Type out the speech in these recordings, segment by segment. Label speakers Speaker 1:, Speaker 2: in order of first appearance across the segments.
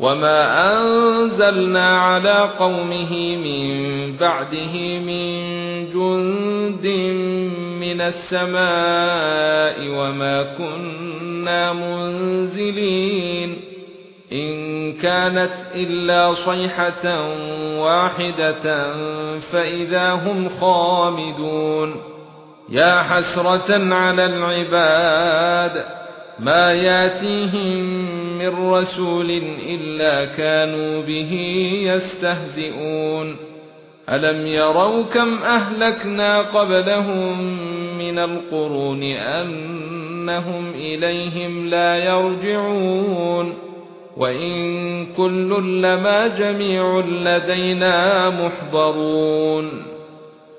Speaker 1: وما انزلنا على قومه من بعده من جند من السماء وما كنا منزلين ان كانت الا صيحه واحدة فاذا هم خامدون يا حسرة على العباد ما ياتيهم من رسول إلا كانوا به يستهزئون. ألم يروا كم أهلكنا قبلهم من القرون أنهم إليهم لا يرجعون. وإن كل لما جميع لدينا محضرون.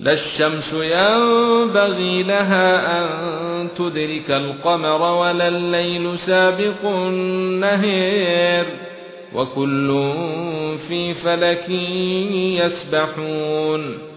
Speaker 1: لا الشمس ينبغي لها أن تدرك القمر ولا الليل سابق النهير وكل في فلك يسبحون